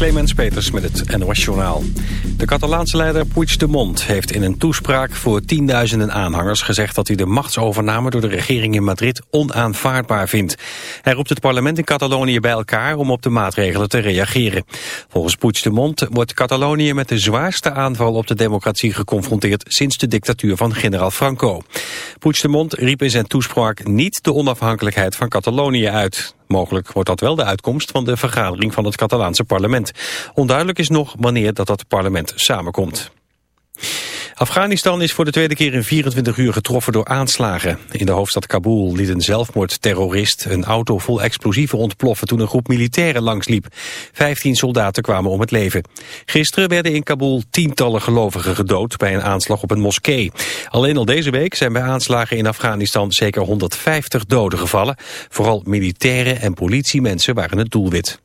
Clemens Peters met het NOS Journaal. De Catalaanse leider Puigdemont heeft in een toespraak voor tienduizenden aanhangers gezegd dat hij de machtsovername door de regering in Madrid onaanvaardbaar vindt. Hij roept het parlement in Catalonië bij elkaar om op de maatregelen te reageren. Volgens Puigdemont wordt Catalonië met de zwaarste aanval op de democratie geconfronteerd sinds de dictatuur van generaal Franco. Puigdemont riep in zijn toespraak niet de onafhankelijkheid van Catalonië uit. Mogelijk wordt dat wel de uitkomst van de vergadering van het Catalaanse parlement. Onduidelijk is nog wanneer dat dat parlement samenkomt. Afghanistan is voor de tweede keer in 24 uur getroffen door aanslagen. In de hoofdstad Kabul liet een zelfmoordterrorist een auto vol explosieven ontploffen toen een groep militairen langsliep. Vijftien soldaten kwamen om het leven. Gisteren werden in Kabul tientallen gelovigen gedood bij een aanslag op een moskee. Alleen al deze week zijn bij aanslagen in Afghanistan zeker 150 doden gevallen. Vooral militairen en politiemensen waren het doelwit.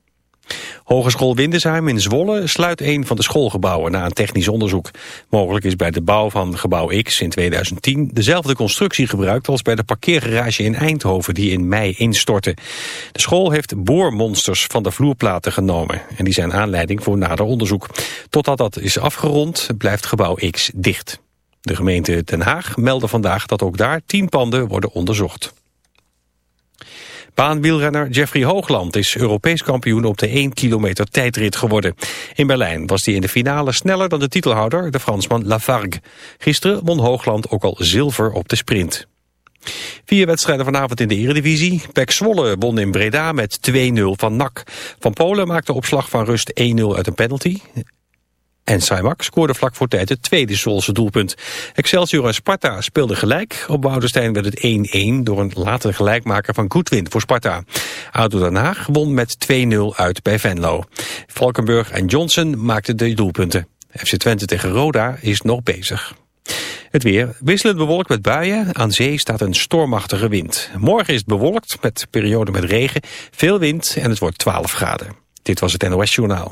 Hogeschool Windesheim in Zwolle sluit een van de schoolgebouwen na een technisch onderzoek. Mogelijk is bij de bouw van gebouw X in 2010 dezelfde constructie gebruikt als bij de parkeergarage in Eindhoven die in mei instortte. De school heeft boormonsters van de vloerplaten genomen en die zijn aanleiding voor nader onderzoek. Totdat dat is afgerond blijft gebouw X dicht. De gemeente Den Haag meldde vandaag dat ook daar tien panden worden onderzocht. Baanwielrenner Jeffrey Hoogland is Europees kampioen op de 1 kilometer tijdrit geworden. In Berlijn was hij in de finale sneller dan de titelhouder, de Fransman Lafargue. Gisteren won Hoogland ook al zilver op de sprint. Vier wedstrijden vanavond in de Eredivisie. Pek Zwolle won in Breda met 2-0 van NAC. Van Polen maakte opslag van rust 1-0 uit een penalty. En Saimak scoorde vlak voor tijd het tweede Zwolse doelpunt. Excelsior en Sparta speelden gelijk. Op Woudenstein werd het 1-1 door een latere gelijkmaker van Goodwin voor Sparta. ADO Den Haag won met 2-0 uit bij Venlo. Valkenburg en Johnson maakten de doelpunten. FC Twente tegen Roda is nog bezig. Het weer wisselend bewolkt met buien. Aan zee staat een stormachtige wind. Morgen is het bewolkt met periode met regen, veel wind en het wordt 12 graden. Dit was het NOS Journaal.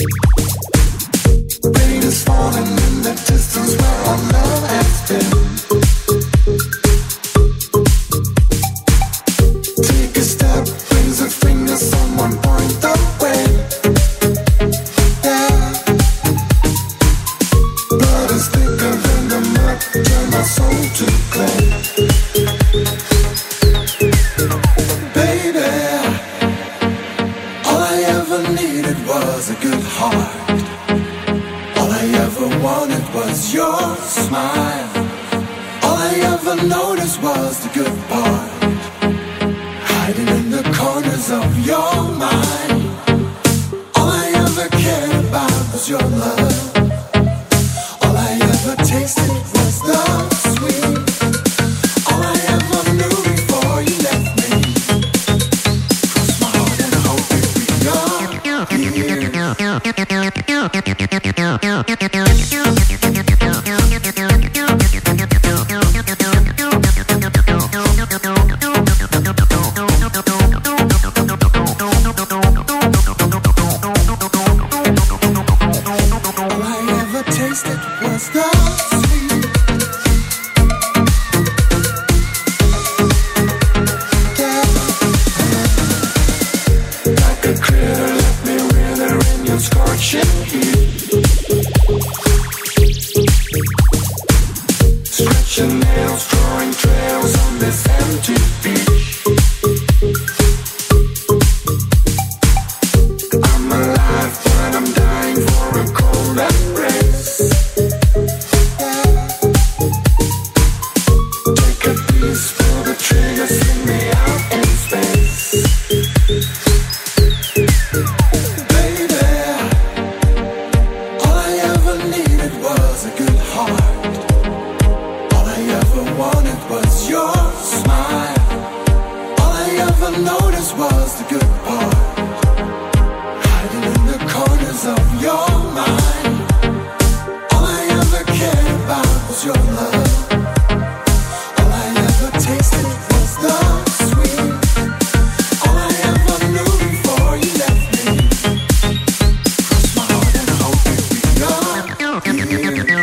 Rain is falling in the distance where our love has been. Was the good part. Hiding in the corners of your mind. All I ever cared about was your love.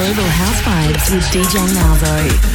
Global House Vibes with DJ Malvo.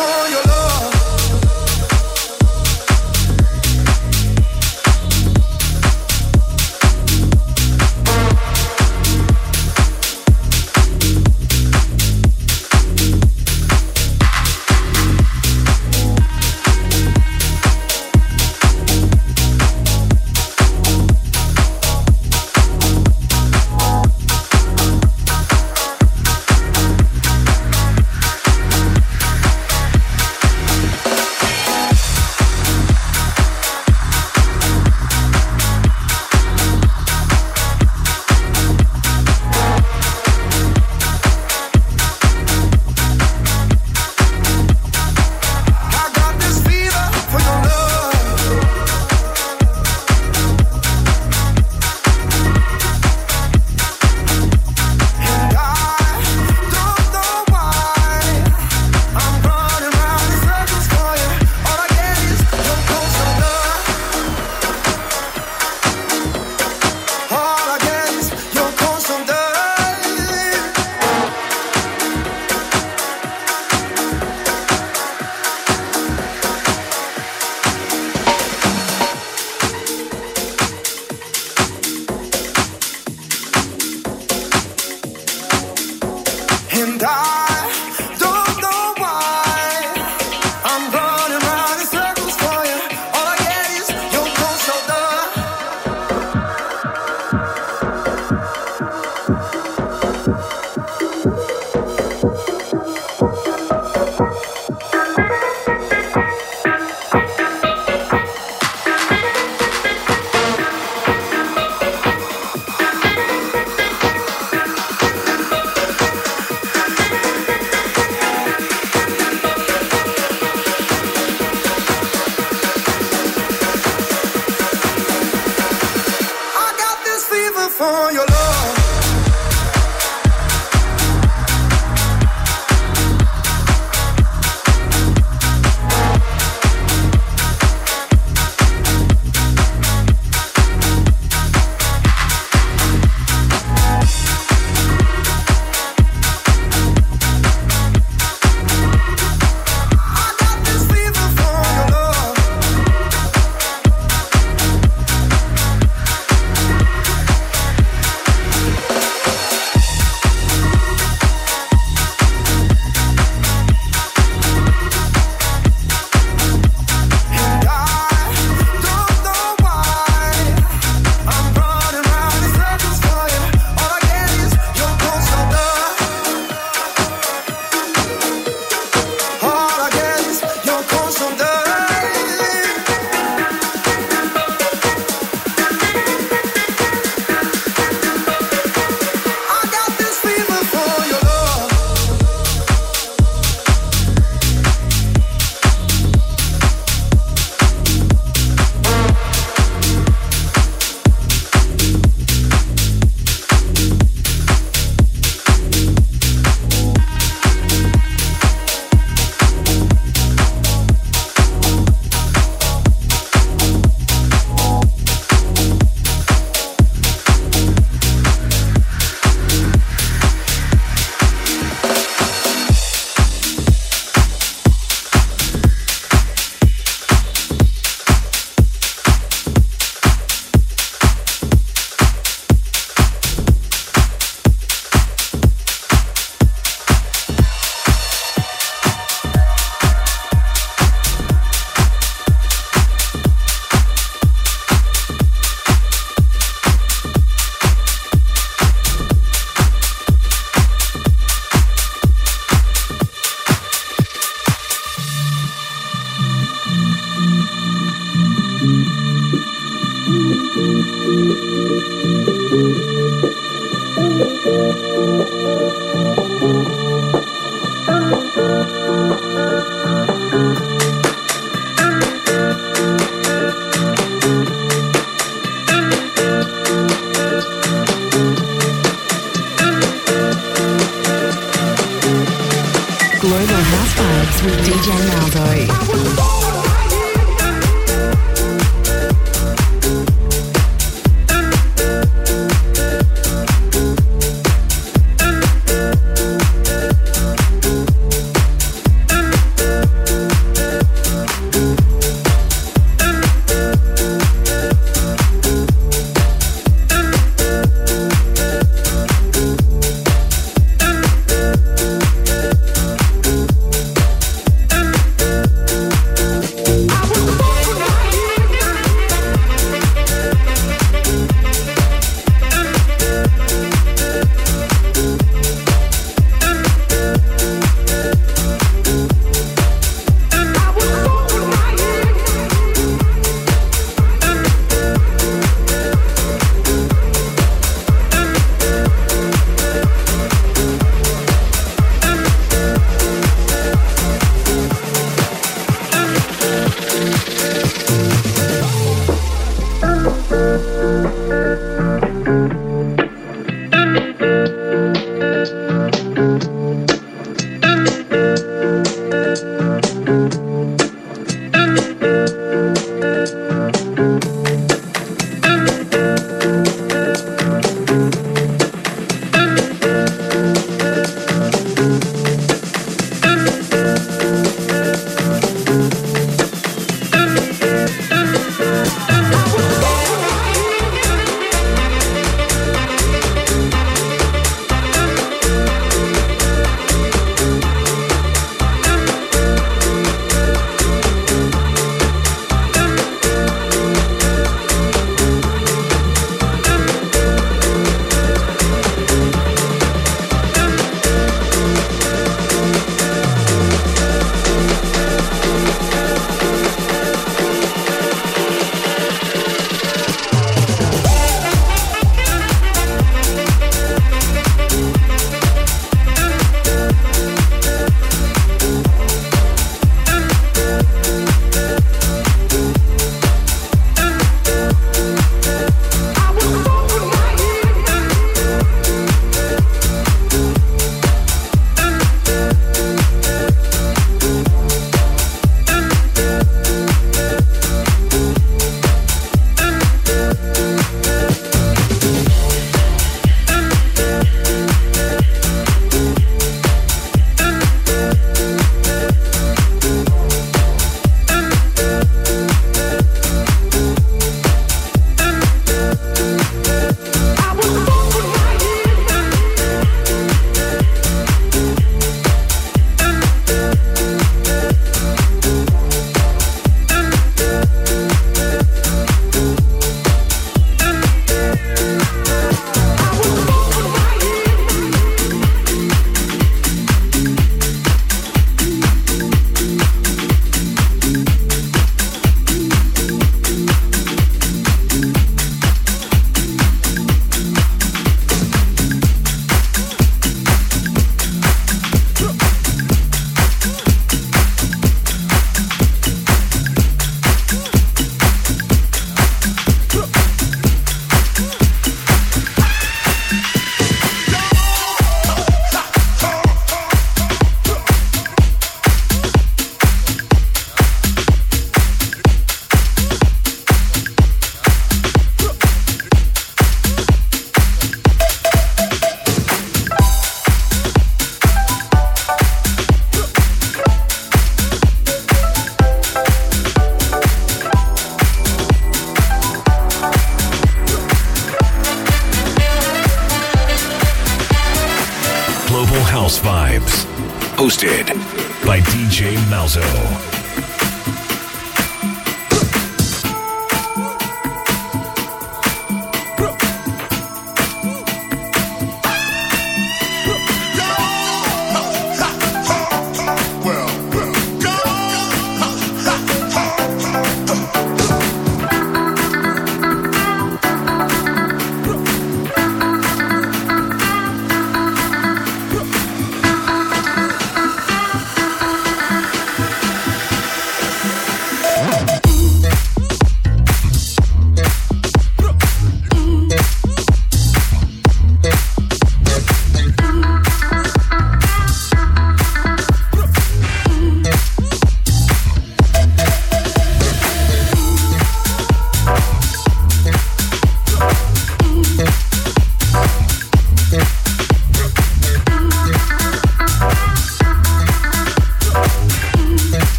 on your love.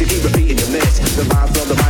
She keep repeating your mess. The vibes on the mic.